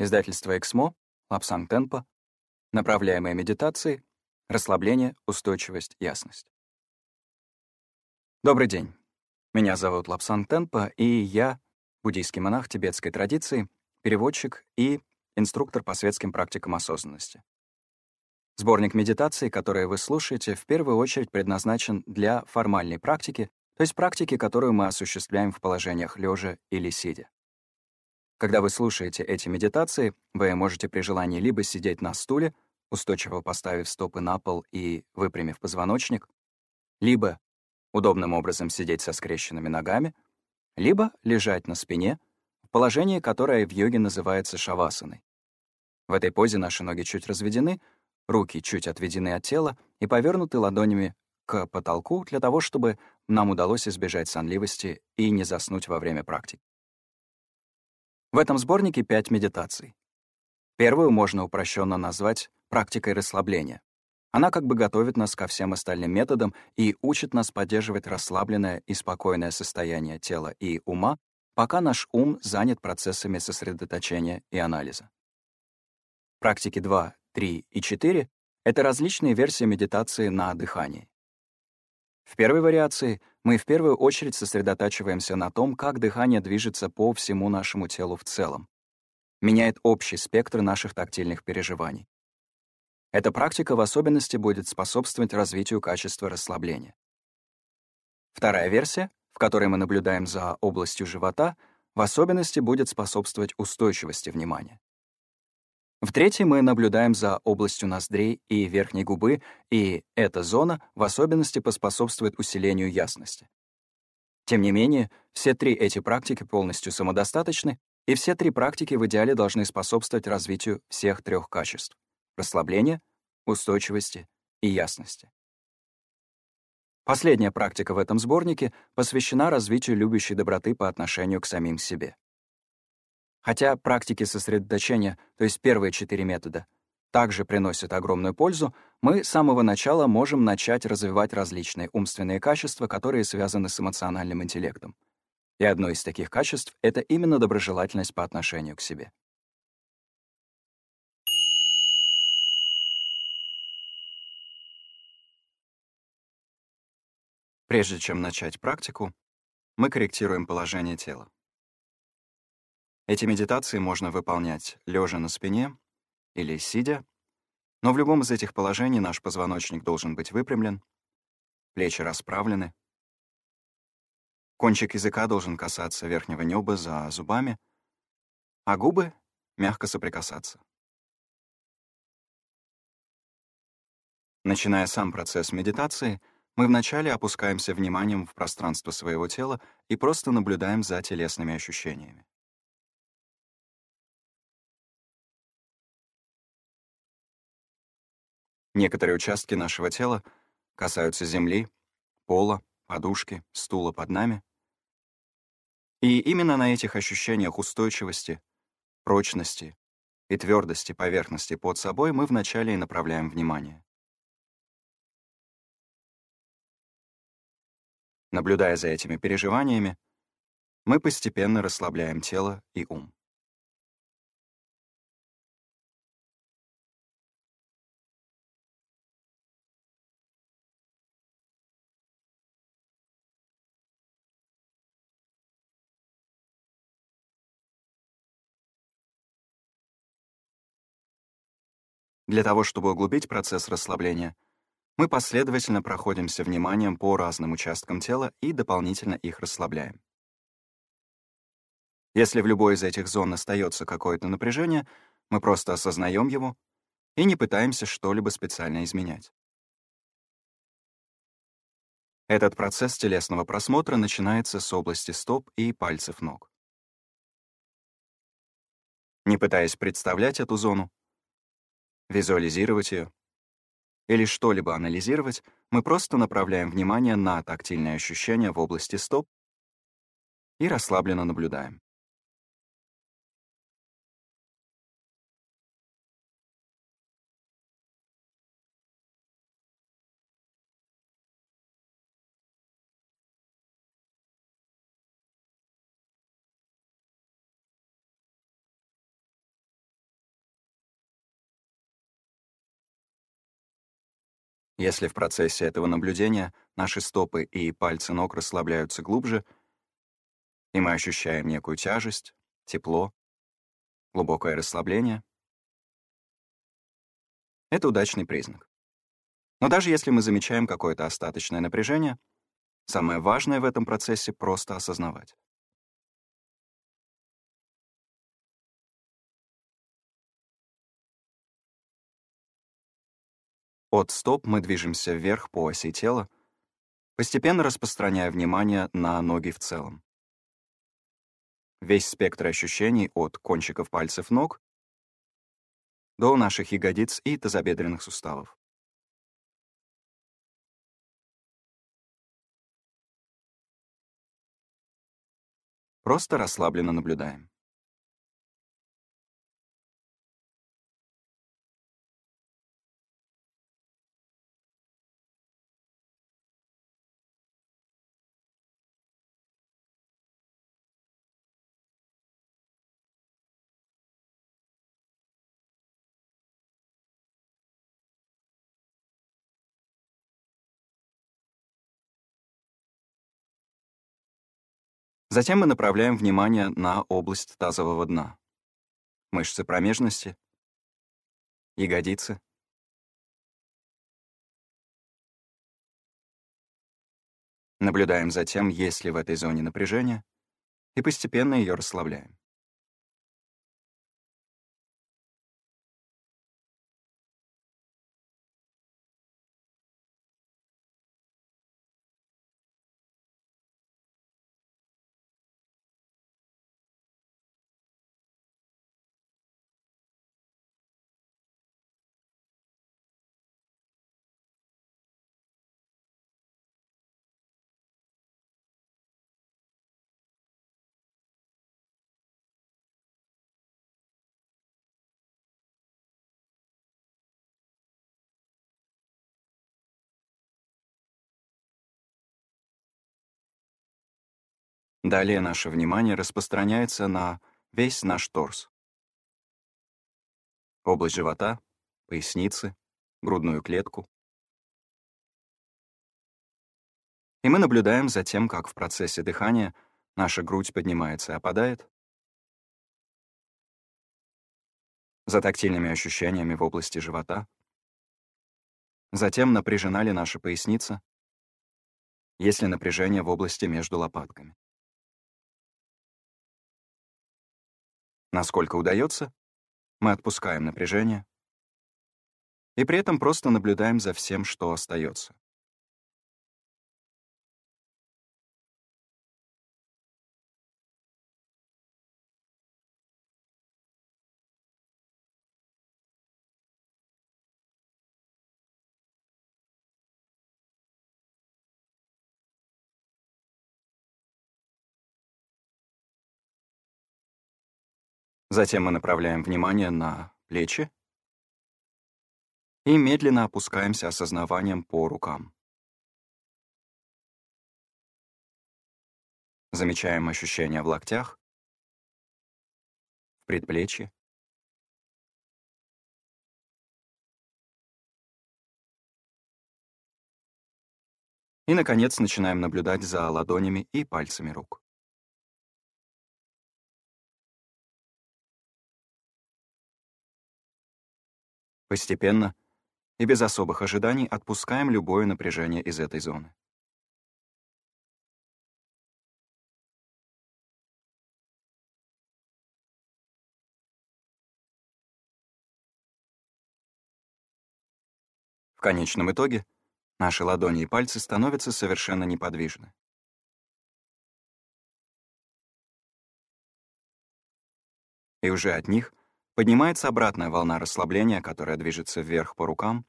Издательство «Эксмо», Лобсанг Тенпа, направляемые медитации, расслабление, устойчивость, ясность. Добрый день. Меня зовут Лобсанг Тенпа, и я буддийский монах тибетской традиции, переводчик и инструктор по светским практикам осознанности. Сборник медитаций, которые вы слушаете, в первую очередь предназначен для формальной практики, то есть практики, которую мы осуществляем в положениях лежа или сидя. Когда вы слушаете эти медитации, вы можете при желании либо сидеть на стуле, устойчиво поставив стопы на пол и выпрямив позвоночник, либо удобным образом сидеть со скрещенными ногами, либо лежать на спине, в положении, которое в йоге называется шавасаной. В этой позе наши ноги чуть разведены, руки чуть отведены от тела и повернуты ладонями к потолку для того, чтобы нам удалось избежать сонливости и не заснуть во время практики. В этом сборнике пять медитаций. Первую можно упрощенно назвать практикой расслабления. Она как бы готовит нас ко всем остальным методам и учит нас поддерживать расслабленное и спокойное состояние тела и ума, пока наш ум занят процессами сосредоточения и анализа. Практики 2, 3 и 4 — это различные версии медитации на дыхании. В первой вариации мы в первую очередь сосредотачиваемся на том, как дыхание движется по всему нашему телу в целом. Меняет общий спектр наших тактильных переживаний. Эта практика в особенности будет способствовать развитию качества расслабления. Вторая версия, в которой мы наблюдаем за областью живота, в особенности будет способствовать устойчивости внимания. В третьей мы наблюдаем за областью ноздрей и верхней губы, и эта зона в особенности поспособствует усилению ясности. Тем не менее, все три эти практики полностью самодостаточны, и все три практики в идеале должны способствовать развитию всех трех качеств — расслабления, устойчивости и ясности. Последняя практика в этом сборнике посвящена развитию любящей доброты по отношению к самим себе. Хотя практики сосредоточения, то есть первые четыре метода, также приносят огромную пользу, мы с самого начала можем начать развивать различные умственные качества, которые связаны с эмоциональным интеллектом. И одно из таких качеств — это именно доброжелательность по отношению к себе. Прежде чем начать практику, мы корректируем положение тела. Эти медитации можно выполнять лежа на спине или сидя, но в любом из этих положений наш позвоночник должен быть выпрямлен, плечи расправлены, кончик языка должен касаться верхнего неба за зубами, а губы мягко соприкасаться. Начиная сам процесс медитации, мы вначале опускаемся вниманием в пространство своего тела и просто наблюдаем за телесными ощущениями. Некоторые участки нашего тела касаются земли, пола, подушки, стула под нами. И именно на этих ощущениях устойчивости, прочности и твердости поверхности под собой мы вначале и направляем внимание. Наблюдая за этими переживаниями, мы постепенно расслабляем тело и ум. Для того, чтобы углубить процесс расслабления, мы последовательно проходимся вниманием по разным участкам тела и дополнительно их расслабляем. Если в любой из этих зон остается какое-то напряжение, мы просто осознаем его и не пытаемся что-либо специально изменять. Этот процесс телесного просмотра начинается с области стоп и пальцев ног. Не пытаясь представлять эту зону, визуализировать ее или что-либо анализировать, мы просто направляем внимание на тактильные ощущения в области стоп и расслабленно наблюдаем. Если в процессе этого наблюдения наши стопы и пальцы ног расслабляются глубже, и мы ощущаем некую тяжесть, тепло, глубокое расслабление, это удачный признак. Но даже если мы замечаем какое-то остаточное напряжение, самое важное в этом процессе — просто осознавать. От стоп мы движемся вверх по оси тела, постепенно распространяя внимание на ноги в целом. Весь спектр ощущений от кончиков пальцев ног до наших ягодиц и тазобедренных суставов. Просто расслабленно наблюдаем. Затем мы направляем внимание на область тазового дна. Мышцы промежности, ягодицы. Наблюдаем за тем, есть ли в этой зоне напряжение, и постепенно ее расслабляем. Далее наше внимание распространяется на весь наш торс. Область живота, поясницы, грудную клетку. И мы наблюдаем за тем, как в процессе дыхания наша грудь поднимается и опадает, за тактильными ощущениями в области живота, затем напряжена ли наша поясница, есть ли напряжение в области между лопатками. Насколько удается, мы отпускаем напряжение и при этом просто наблюдаем за всем, что остается. Затем мы направляем внимание на плечи и медленно опускаемся осознаванием по рукам. Замечаем ощущения в локтях, в предплечье. И, наконец, начинаем наблюдать за ладонями и пальцами рук. Постепенно и без особых ожиданий отпускаем любое напряжение из этой зоны. В конечном итоге наши ладони и пальцы становятся совершенно неподвижны. И уже от них Поднимается обратная волна расслабления, которая движется вверх по рукам,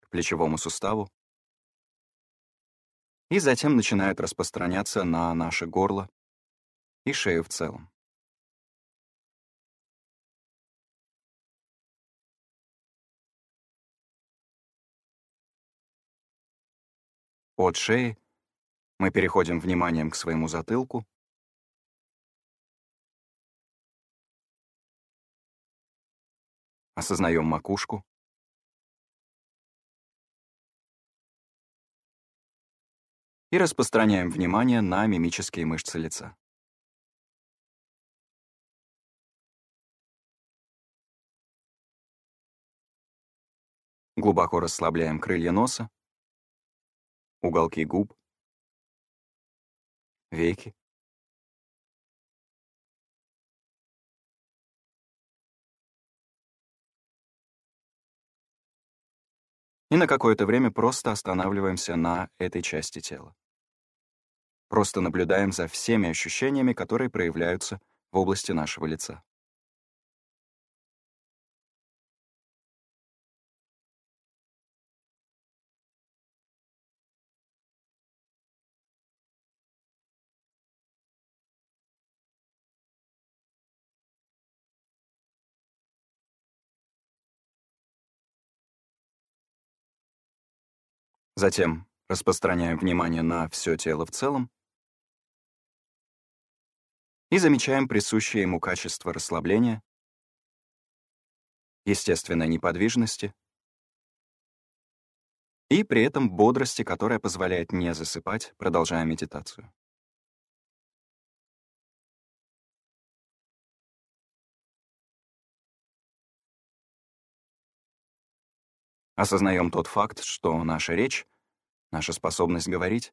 к плечевому суставу, и затем начинает распространяться на наше горло и шею в целом. От шеи мы переходим вниманием к своему затылку, осознаем макушку, и распространяем внимание на мимические мышцы лица. Глубоко расслабляем крылья носа, уголки губ, веки. И на какое-то время просто останавливаемся на этой части тела. Просто наблюдаем за всеми ощущениями, которые проявляются в области нашего лица. Затем распространяем внимание на все тело в целом и замечаем присущее ему качество расслабления, естественной неподвижности и при этом бодрости, которая позволяет не засыпать, продолжая медитацию. Осознаем тот факт, что наша речь, наша способность говорить,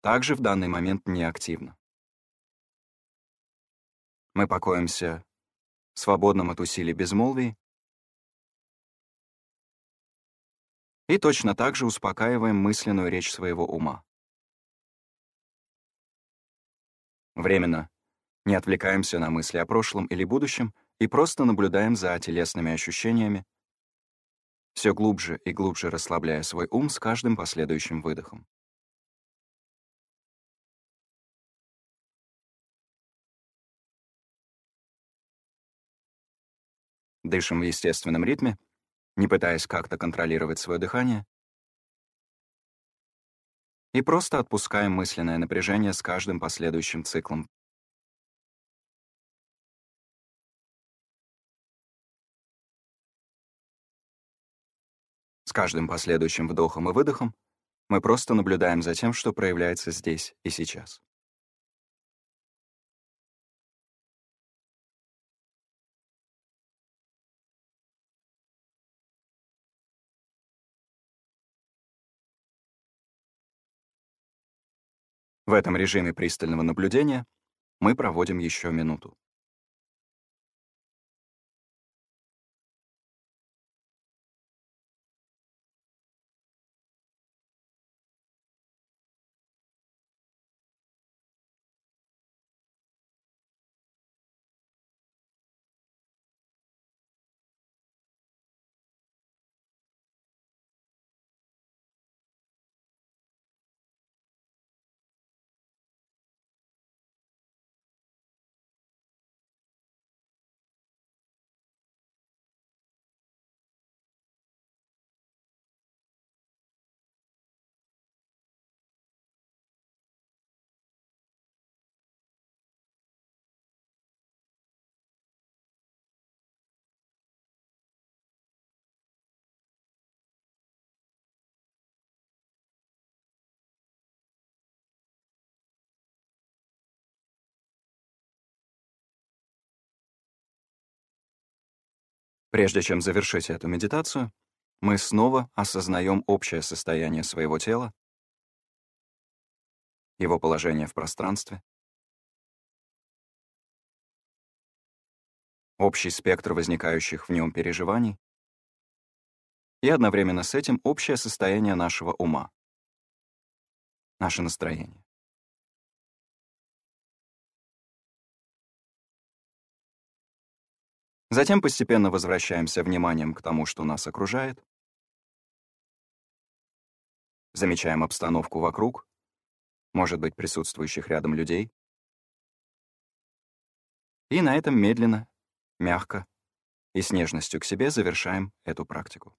также в данный момент неактивна. Мы покоимся свободном от усилий безмолвии и точно так же успокаиваем мысленную речь своего ума. Временно не отвлекаемся на мысли о прошлом или будущем и просто наблюдаем за телесными ощущениями, все глубже и глубже расслабляя свой ум с каждым последующим выдохом. Дышим в естественном ритме, не пытаясь как-то контролировать свое дыхание, и просто отпускаем мысленное напряжение с каждым последующим циклом каждым последующим вдохом и выдохом мы просто наблюдаем за тем, что проявляется здесь и сейчас. В этом режиме пристального наблюдения мы проводим еще минуту. Прежде чем завершить эту медитацию, мы снова осознаем общее состояние своего тела, его положение в пространстве, общий спектр возникающих в нем переживаний и одновременно с этим общее состояние нашего ума, наше настроение. Затем постепенно возвращаемся вниманием к тому, что нас окружает. Замечаем обстановку вокруг, может быть, присутствующих рядом людей. И на этом медленно, мягко и с нежностью к себе завершаем эту практику.